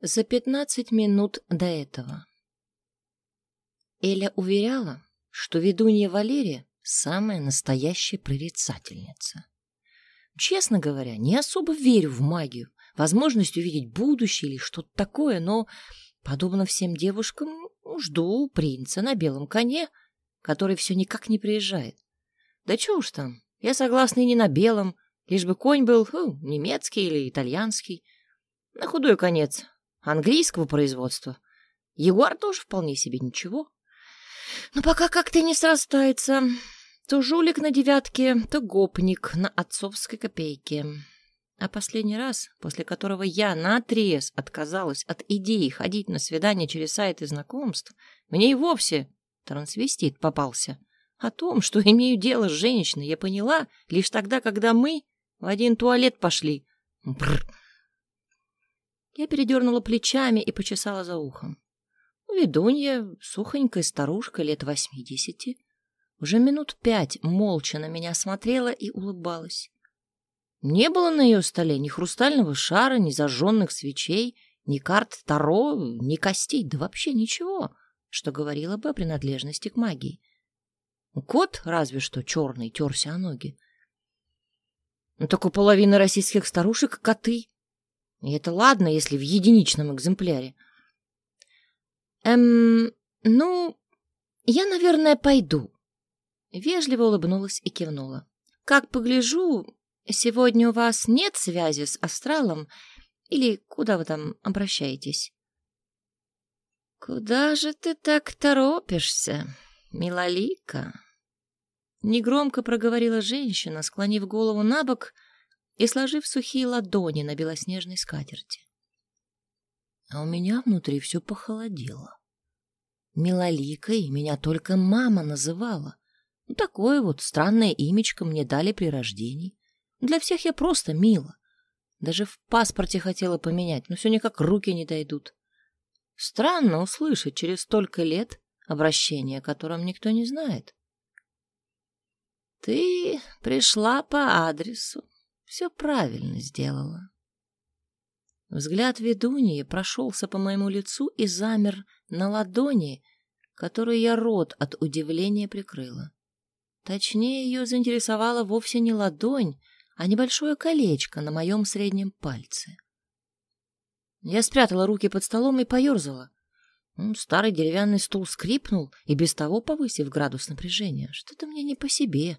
За пятнадцать минут до этого. Эля уверяла, что ведунья Валерия — самая настоящая прорицательница. Честно говоря, не особо верю в магию, возможность увидеть будущее или что-то такое, но, подобно всем девушкам, жду принца на белом коне, который все никак не приезжает. Да чего уж там, я согласна и не на белом, лишь бы конь был фу, немецкий или итальянский. На худой конец, английского производства. Егор тоже вполне себе ничего. Но пока как-то не срастается. То жулик на девятке, то гопник на отцовской копейке. А последний раз, после которого я наотрез отказалась от идеи ходить на свидание через сайты знакомств, мне и вовсе трансвестит попался. О том, что имею дело с женщиной, я поняла лишь тогда, когда мы в один туалет пошли. Бррр. Я передернула плечами и почесала за ухом. Ведунья, сухонькая старушка лет восьмидесяти, уже минут пять молча на меня смотрела и улыбалась. Не было на ее столе ни хрустального шара, ни зажженных свечей, ни карт Таро, ни костей, да вообще ничего, что говорило бы о принадлежности к магии. Кот, разве что черный, терся о ноги. Ну, так у половины российских старушек коты. И это ладно, если в единичном экземпляре. Эм, ну, я, наверное, пойду. Вежливо улыбнулась и кивнула. Как погляжу, сегодня у вас нет связи с астралом или куда вы там обращаетесь? Куда же ты так торопишься, милолика? Негромко проговорила женщина, склонив голову на бок и сложив сухие ладони на белоснежной скатерти. А у меня внутри все похолодело. Милоликой меня только мама называла. Ну, такое вот странное имечко мне дали при рождении. Для всех я просто мила. Даже в паспорте хотела поменять, но все никак руки не дойдут. Странно услышать через столько лет обращение, о котором никто не знает. Ты пришла по адресу, все правильно сделала. Взгляд ведуньи прошелся по моему лицу и замер на ладони, которую я рот от удивления прикрыла. Точнее, ее заинтересовала вовсе не ладонь, а небольшое колечко на моем среднем пальце. Я спрятала руки под столом и поерзала. Старый деревянный стул скрипнул и без того повысив градус напряжения. Что-то мне не по себе.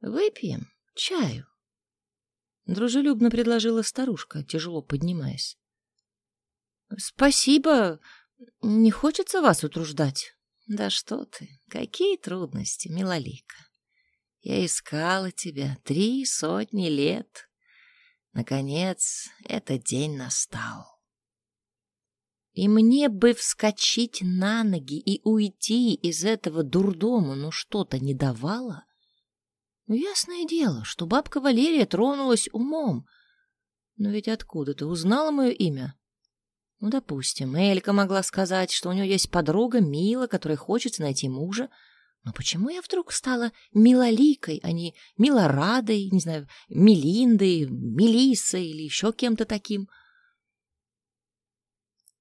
«Выпьем чаю», — дружелюбно предложила старушка, тяжело поднимаясь. «Спасибо. Не хочется вас утруждать». «Да что ты, какие трудности, милолика. Я искала тебя три сотни лет. Наконец, этот день настал». И мне бы вскочить на ноги и уйти из этого дурдома, но что-то не давало. Ну, ясное дело, что бабка Валерия тронулась умом. Но ведь откуда ты узнала мое имя? Ну, допустим, Элька могла сказать, что у нее есть подруга Мила, которой хочется найти мужа. Но почему я вдруг стала Милоликой, а не Милорадой, не знаю, Милиндой, Мелиссой или еще кем-то таким?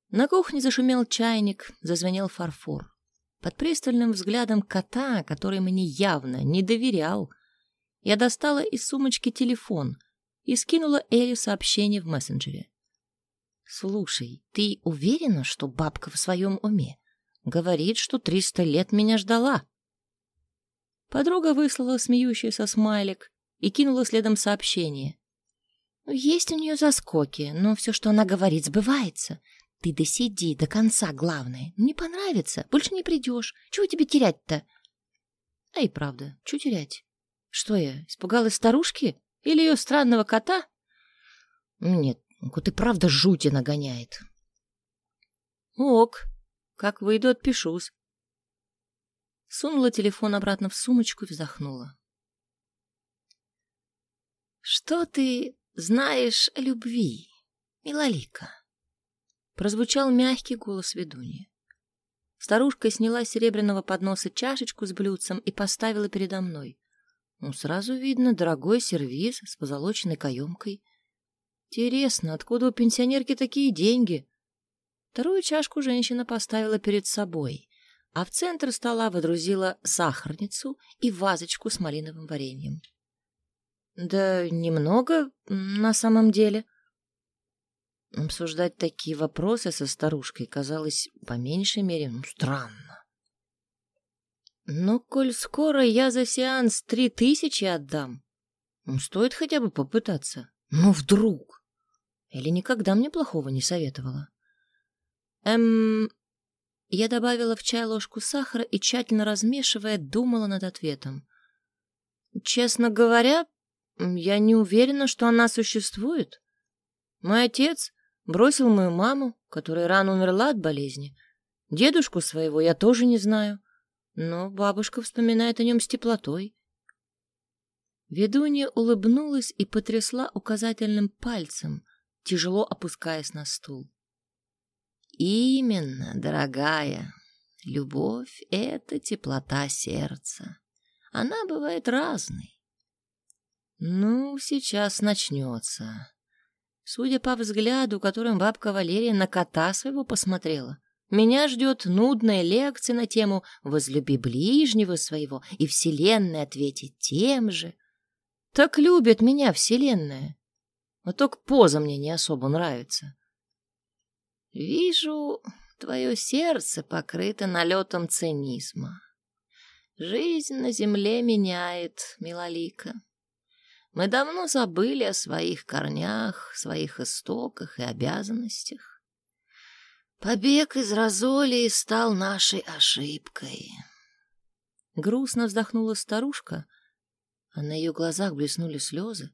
На кухне зашумел чайник, зазвенел фарфор. Под пристальным взглядом кота, который мне явно не доверял, я достала из сумочки телефон и скинула Элли сообщение в мессенджере. «Слушай, ты уверена, что бабка в своем уме? Говорит, что триста лет меня ждала». Подруга выслала смеющийся смайлик и кинула следом сообщение. «Есть у нее заскоки, но все, что она говорит, сбывается. Ты досиди до конца, главное. Не понравится, больше не придешь. Чего тебе терять-то?» А и правда, что терять? Что я, испугалась старушки или ее странного кота? Нет, кот и правда жути нагоняет. Ок, как выйду, отпишусь. Сунула телефон обратно в сумочку и вздохнула. Что ты знаешь о любви, Милолика? Прозвучал мягкий голос ведуньи. Старушка сняла с серебряного подноса чашечку с блюдцем и поставила передо мной. Ну, сразу видно дорогой сервиз с позолоченной каемкой. Интересно, откуда у пенсионерки такие деньги? Вторую чашку женщина поставила перед собой, а в центр стола водрузила сахарницу и вазочку с малиновым вареньем. Да немного на самом деле. Обсуждать такие вопросы со старушкой казалось по меньшей мере ну, странно. Но коль скоро я за сеанс три тысячи отдам, ну, стоит хотя бы попытаться. Ну, вдруг. Или никогда мне плохого не советовала. Эм... Я добавила в чай ложку сахара и, тщательно размешивая, думала над ответом. Честно говоря, я не уверена, что она существует. Мой отец бросил мою маму, которая рано умерла от болезни. Дедушку своего я тоже не знаю, но бабушка вспоминает о нем с теплотой. Ведунья улыбнулась и потрясла указательным пальцем, тяжело опускаясь на стул. Именно, дорогая, любовь — это теплота сердца. Она бывает разной. Ну, сейчас начнется. Судя по взгляду, которым бабка Валерия на кота своего посмотрела, меня ждет нудная лекция на тему «Возлюби ближнего своего, и Вселенная ответит тем же». Так любит меня Вселенная. Но только поза мне не особо нравится. Вижу, твое сердце покрыто налетом цинизма. Жизнь на земле меняет, милолика. Мы давно забыли о своих корнях, своих истоках и обязанностях. Побег из Розолии стал нашей ошибкой. Грустно вздохнула старушка, а на ее глазах блеснули слезы.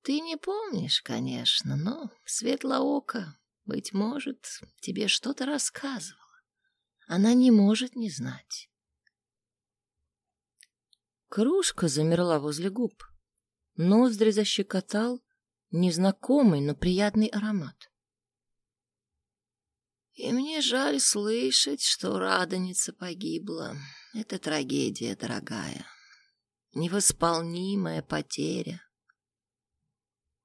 Ты не помнишь, конечно, но Светлоока, быть может, тебе что-то рассказывала. Она не может не знать. Кружка замерла возле губ. Ноздри защекотал незнакомый, но приятный аромат. И мне жаль слышать, что радоница погибла. Это трагедия, дорогая невосполнимая потеря.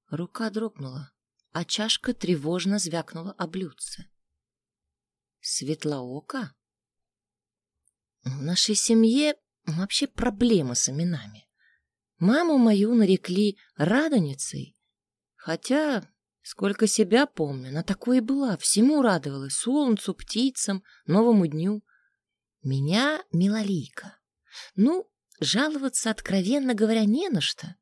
Рука дрогнула, а чашка тревожно звякнула о блюдце. Светлоока? В нашей семье вообще проблема с именами. Маму мою нарекли радоницей, хотя, сколько себя помню, она такой и была, всему радовалась, солнцу, птицам, новому дню. Меня Милолийка. Ну, Жаловаться, откровенно говоря, не на что.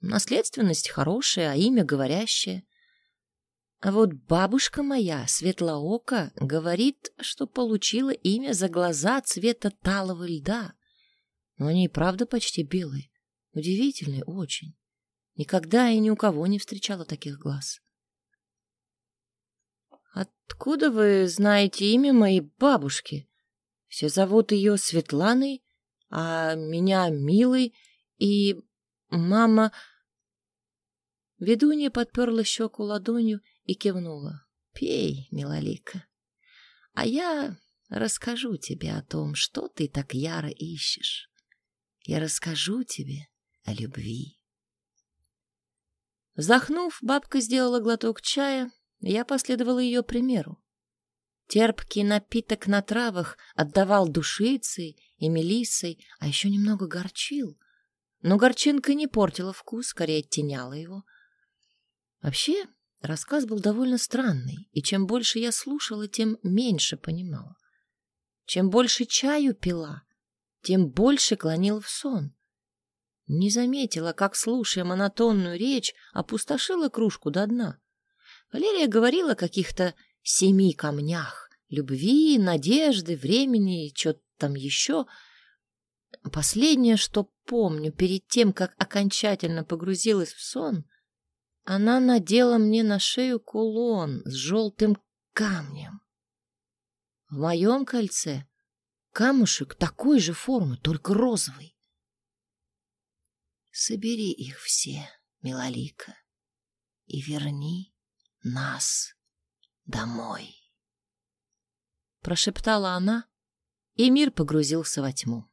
Наследственность хорошая, а имя говорящее. А вот бабушка моя, Светлоока, говорит, что получила имя за глаза цвета талого льда. Но они и правда почти белые. Удивительные очень. Никогда и ни у кого не встречала таких глаз. «Откуда вы знаете имя моей бабушки? Все зовут ее Светланой, а меня милый и мама...» Ведунья подперла щеку ладонью и кивнула. «Пей, милолика, а я расскажу тебе о том, что ты так яро ищешь. Я расскажу тебе о любви». Вздохнув, бабка сделала глоток чая, я последовала ее примеру. Терпкий напиток на травах отдавал душицей и мелиссой, а еще немного горчил. Но горчинка не портила вкус, скорее оттеняла его. Вообще, рассказ был довольно странный, и чем больше я слушала, тем меньше понимала. Чем больше чаю пила, тем больше клонила в сон. Не заметила, как, слушая монотонную речь, опустошила кружку до дна. Валерия говорила о каких-то семи камнях — любви, надежды, времени и что-то там еще. Последнее, что помню, перед тем, как окончательно погрузилась в сон, она надела мне на шею кулон с желтым камнем. В моем кольце камушек такой же формы, только розовый. Собери их все, Милолика, и верни нас домой. Прошептала она, и мир погрузился во тьму.